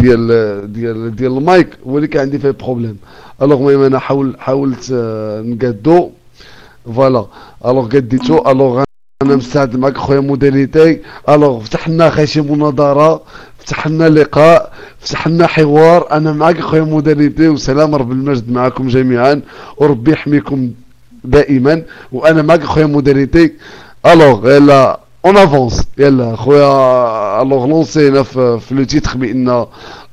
ديال ديال ديال المايك هو اللي كان عندي فيه problème. alors المهم أنا حاول حاولت آه، نقادو. voilà. alors قديتو alors أنا مستعد معك خويا موديليتي. alors فتحنا خي شي مناظرة فتحنا لقاء فتحنا حوار. أنا معك خويا موديليتي وسلام رب المجد معكم جميعا وربي يحميكم دائما. وأنا معك خويا موديليتي. alors يلا. on avance يلا خويا alors لونسينا في, في le titre بان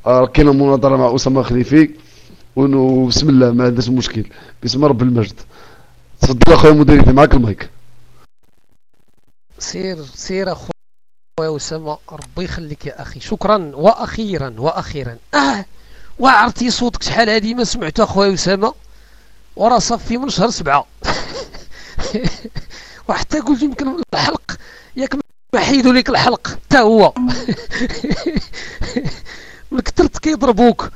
آه، كاينة مناظرة مع أسامة خليفي. وبسم الله ما عندناش مشكل. بسم رب المجد. تفضل اخويا مديري معك المايك. سير سير أخويا أسامة ربي يخليك يا أخي. شكرا وأخيرا وأخيرا. أه وعرفتي صوتك شحال هادي ما سمعته أخويا أسامة؟ وراه صافي من شهر سبعة. وحتى قلت يمكن الحلق. ياك حيدوا لك الحلق. حتى هو. من كثرت كيضربوك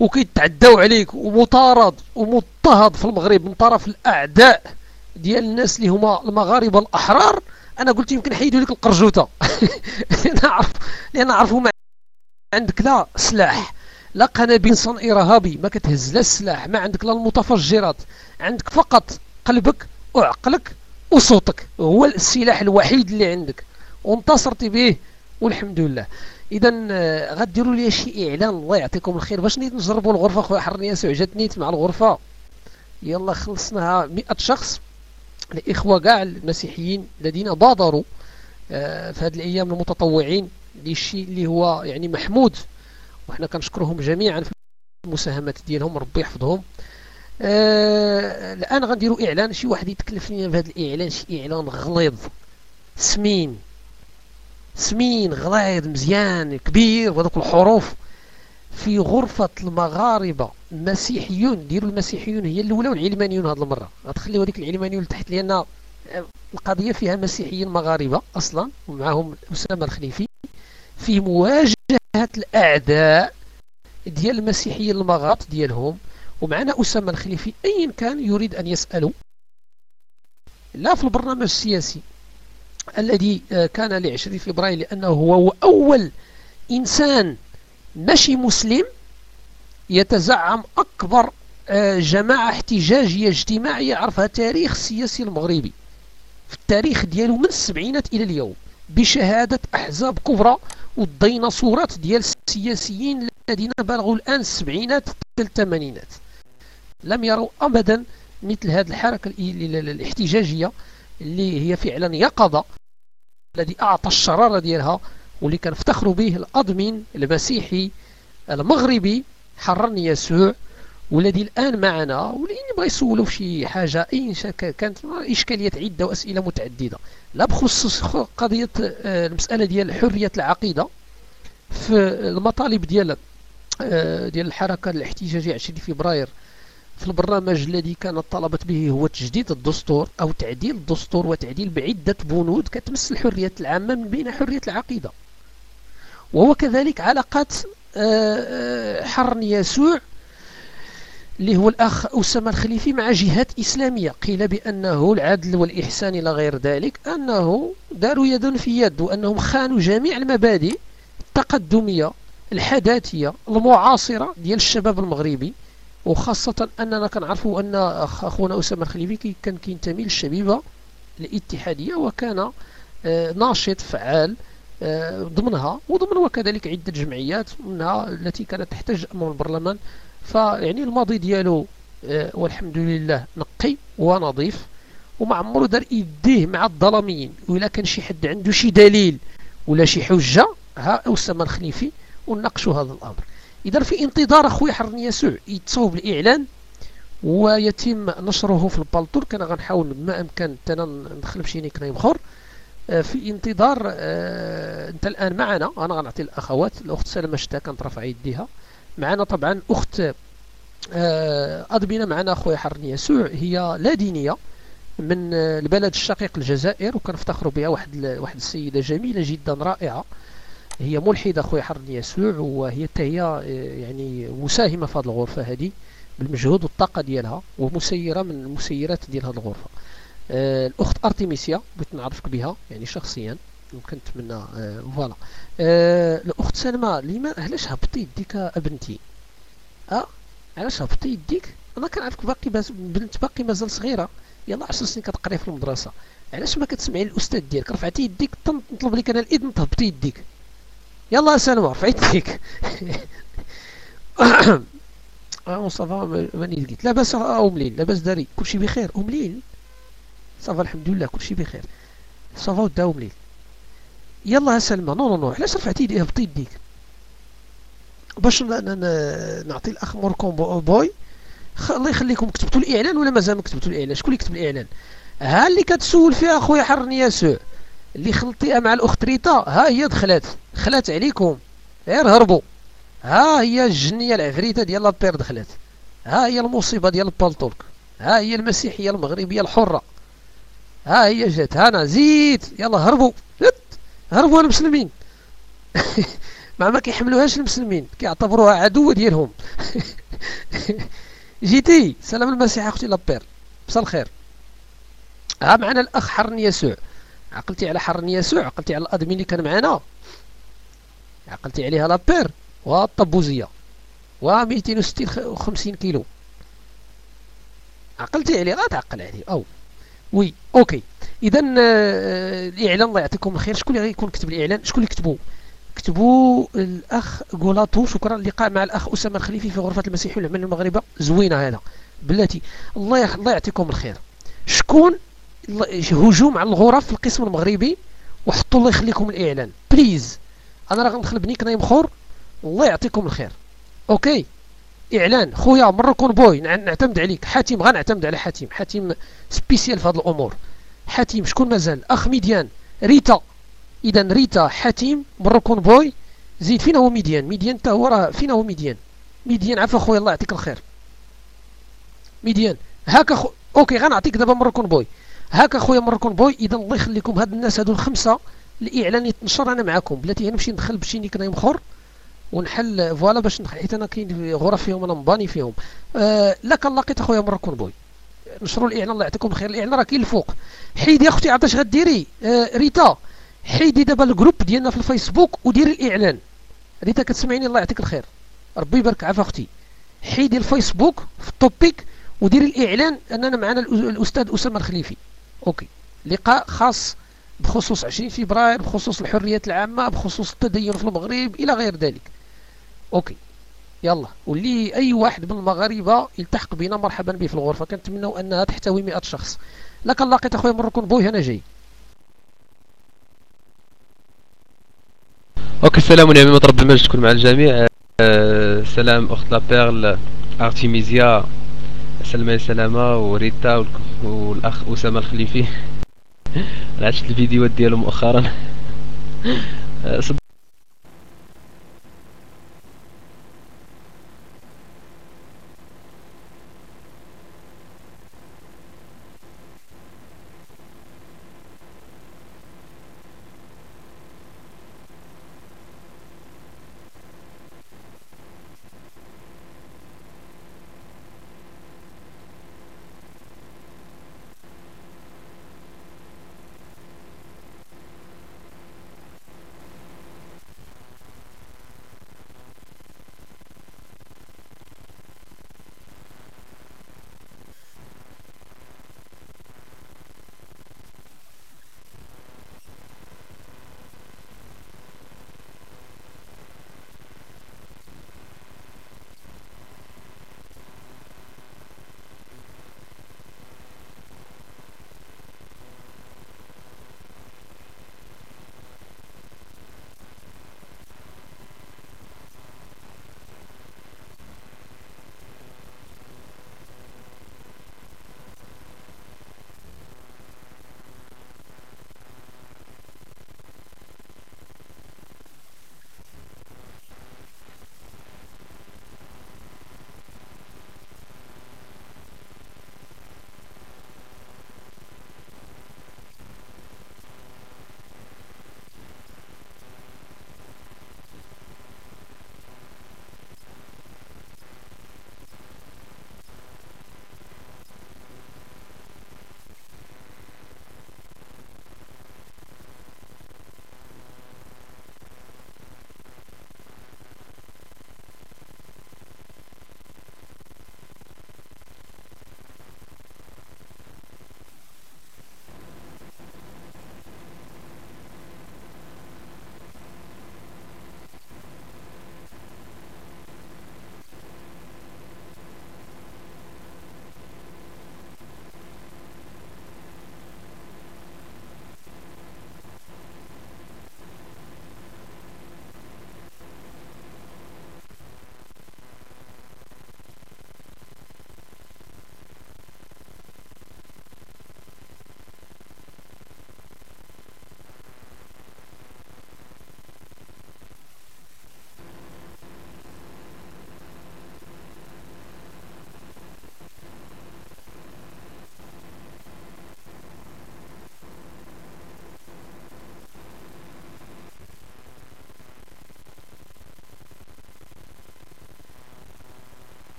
وكيتعداو عليك ومطارد ومضطهد في المغرب من طرف الأعداء ديال الناس اللي هما المغاربة الأحرار. أنا قلت يمكن حيدوا لك القرجوتة. لأن عرف لأن عرفوا ما عندك لا سلاح. لا قنابل صنعي رهابي ما كتهز لا السلاح ما عندك لا المتفجرات. عندك فقط قلبك وعقلك وصوتك هو السلاح الوحيد اللي عندك وانتصرتي به والحمد لله. اذا آه، غديروا لي شي إعلان الله يعطيكم الخير. باش نيت نجربوا الغرفة خويا حرنيه سعجت نيت مع الغرفة. يلا خلصناها. 100 شخص الإخوة كاع المسيحيين الذين بادروا آه، في هذه الأيام المتطوعين للشيء اللي هو يعني محمود. وحنا كنشكرهم جميعا في المساهمات ديالهم ربي يحفظهم. آه الآن غنديروا إعلان شي واحد يتكلف لنا بهذا الإعلان شي إعلان غليظ سمين سمين غليظ مزيان كبير وهذوك الحروف في غرفة المغاربة. المسيحيون ديروا المسيحيون هي الأولى والعلمانيون هذه المرة. غتخليو هذيك العلمانيون لتحت لأن القضية فيها مسيحيين مغاربة أصلا ومعهم أسامة الخليفي. في مواجهة الأعداء ديال المسيحيين المغاربة ديالهم ومعنا أسامة الخليفي أيا كان يريد أن يسأله لا في البرنامج السياسي الذي آه، كان لعشرين فبراير لأنه هو أول إنسان ماشي مسلم يتزعم أكبر آه، جماعة احتجاجية اجتماعية عرفها تاريخ السياسي المغربي. في التاريخ دياله من السبعينات إلى اليوم بشهادة أحزاب كبرى والديناصورات ديال السياسيين الذين بلغوا الآن السبعينات الثمانينات. لم يروا أبدا مثل هذه الحركة الاحتجاجية اللي هي فعلا يقظة الذي أعطى الشرارة ديالها واللي كنفتخروا به الأضمن المسيحي المغربي حررني يسوع والذي الآن معنا واللي يبغى يسولوا في شي حاجة أي كانت إشكاليات عدة وأسئلة متعددة. لا بخصوص قضية آه، المسألة ديال حرية العقيدة في المطالب ديال آه، ديال الحركة الاحتجاجية 20 فبراير. في البرنامج الذي كانت طلبت به هو تجديد الدستور أو تعديل الدستور وتعديل بعدة بنود كتمس الحريات العامة من بين حرية العقيدة. وهو كذلك علاقات آه، آه، حرن يسوع اللي هو الأخ أسامة الخليفي مع جهات إسلامية. قيل بأنه العدل والإحسان إلى غير ذلك أنه داروا يد في يد وأنهم خانوا جميع المبادئ التقدمية الحداثية المعاصرة ديال الشباب المغربي. وخاصة أننا كنعرفوا أن أخونا أسامة الخليفي كان كينتمي للشبيبة الاتحادية وكان آه، ناشط فعال آه، ضمنها وضمن وكذلك عدة جمعيات منها التي كانت تحتاج أمام البرلمان. فيعني الماضي ديالو آه، والحمد لله نقي ونظيف وما عمرو دار يديه مع الظلاميين وإلا كان شي حد عنده شي دليل ولا شي حجة. ها أسامة الخليفي ونناقشوا هذا الأمر. إذا في انتظار أخوي حرني يسوع يتصوب الإعلان ويتم نشره في البالطور كان غنحاول ما أمكن تنا ندخل في شي نيك نيم اخر آه، في انتظار آه، أنت الآن معنا. أنا غنعطي الأخوات. الأخت سلمى شتا كانت رافعة يديها. معنا طبعا أخت آه، ادمينا معنا اخويا حرني يسوع. هي لا دينية من البلد الشقيق الجزائر وكنفتخروا بها واحد واحد السيدة جميلة جدا رائعة. هي ملحدة اخويا حرني يسوع وهي هي يعني مساهمة في هذه الغرفة هذه بالمجهود والطاقة ديالها ومسيرة من المسيرات ديال هذه الغرفة. آه، الأخت أرتيميسيا بغيت نعرفك بها يعني شخصيا كنتمنى آه فوالا. آه الأخت سلمى لما علاش هبطي يديك أبنتي؟ آه علاش هبطي يديك؟ أنا كنعرفك باقي باز بنت باقي مازال صغيرة. يلا 10 سنين كتقري في المدرسة. علاش ما كتسمعي الأستاذ ديالك؟ رفعتي يديك نطلب لك أنا الإذن تهبطي يديك. يلا سلمى رفعي يديك. آه مصطفى ماني لقيت لاباس أم ليل. لاباس داري. كلشي بخير. أم ليل؟ ça va الحمد لله كلشي بخير. ça va ودا أم ليل. يلا سلمى non non non. علاش رفعتي يديك هبطي يديك. باش نعطي الاخ موركم بوي. الله يخليكم كتبتوا الإعلان ولا مازال ما كتبتوا الإعلان؟ شكون اللي كتب الإعلان؟ ها اللي كتسول فيها أخويا حرني ياسوع اللي خلطيها مع الأخت ريتا. ها هي دخلات دخلات عليكم. غير هربوا. ها هي الجنية العفريتة ديال لابير دخلت. ها هي المصيبة ديال البالطولك ها هي المسيحية المغربية الحرة. ها هي جات. أنا زيد يلا هربوا. هربوا المسلمين. مع ما كيحملوهاش المسلمين. كيعتبروها عدوه ديالهم. جيتي. سلام المسيح أختي لابير. مساء الخير ها معنا الأخ حرن يسوع. عقلتي على حرن يسوع عقلتي على الادمين اللي كان معنا عقلتي عليها لابير والطبوزية. و 250 كيلو. عقلتي عليه غتعقل عليه. أو. وي أوكي. اذا آه، الإعلان الله يعطيكم الخير. شكون اللي غيكون كتب الإعلان؟ شكون اللي كتبوا كتبوا الأخ غولاتو. شكرا. اللقاء مع الأخ أسامة الخليفي في غرفة المسيح والعمل المغربه زوينة هذا. بلاتي. الله الله يعطيكم الخير. شكون هجوم على الغرف في القسم المغربي وحطوا الله يخليكم الإعلان. بليز أنا راه غندخل بنيك نايم خور الله يعطيكم الخير. أوكي؟ إعلان. خويا مركون بوي نعتمد عليك. حاتم غنعتمد على حاتم. حاتم spécial في هذه الأمور. حاتم شكون مازال؟ أخ ميديان. ريتا. اذا ريتا حاتم مركون بوي زيد فين هو ميديان. ميديان حتى هو راه فين هو ميديان. ميديان عفا خويا الله يعطيك الخير. ميديان. هاكا خو... OK غنعطيك دابا مركون بوي. هاكا خويا مركون بوي إذا الله يخليكم هاد الناس هادو الخمسة الإعلان يتنشر أنا معاكم. بلاتي نمشي ندخل بشي nickname آخر ونحل voilà باش حيت أنا كاين غرف فيهم أنا مباني فيهم. آه لك لقيت اخويا مركون بوي. نشروا الإعلان الله يعطيكم الخير الإعلان راه كاين الفوق. حيدي أختي عطاش غديري. آه ريتا حيدي دابا ال groupe ديالنا في الفيسبوك وديري الإعلان. ريتا كتسمعيني الله يعطيك الخير. ربي يبارك عافا أختي. حيدي الفيسبوك في ال topic وديري الإعلان أننا معنا الأستاذ أسامة الخليفي. OK. لقاء خاص بخصوص 20 فبراير بخصوص الحريات العامة بخصوص التدين في المغرب إلى غير ذلك. OK. يلا. واللي أي واحد من المغاربة يلتحق بنا مرحبا به في الغرفة. كنتمنوا أنها تحتوي 100 شخص. لك لقيت اخويا مركون بوي. أنا جاي. OK. السلام عليكم. رب المجد تكون مع الجميع. أه سلام أخت لابيرل ارتيميزيا سلمى سلامة وريتا والأخ أسامة الخليفي. عشت الفيديوهات ديالو مؤخرا. أه